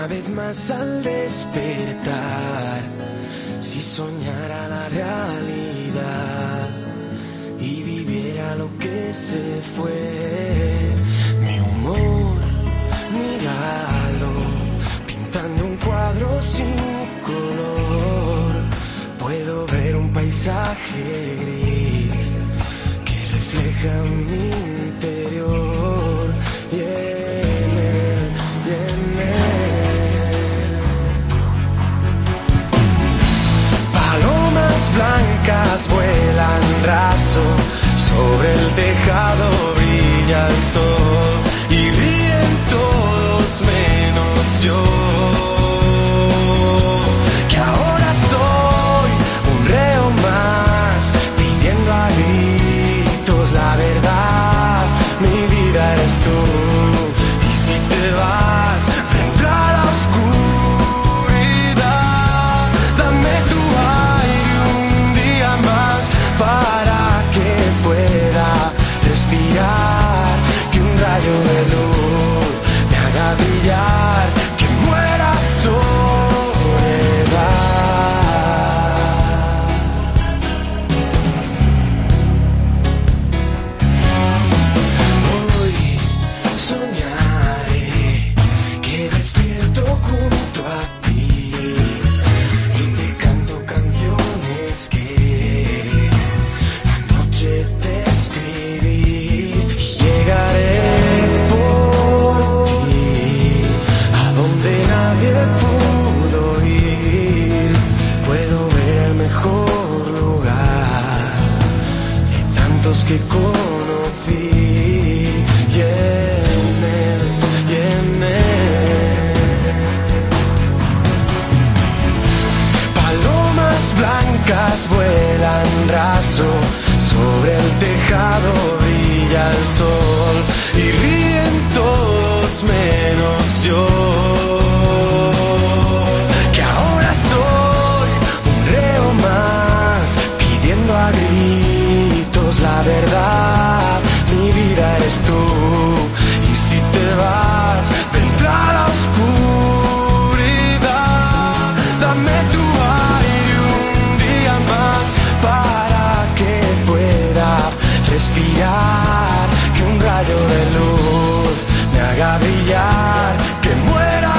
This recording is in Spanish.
una vez más al despertar, si soñara la realidad y viviera lo que se fue, mi humor, míralo, pintando un cuadro sin color, puedo ver un paisaje gris que refleja mi interior. sobre el tejado. Palomas Blancas vuelan raso sobre el tejado. rayo de luz me haga brillar, que muera.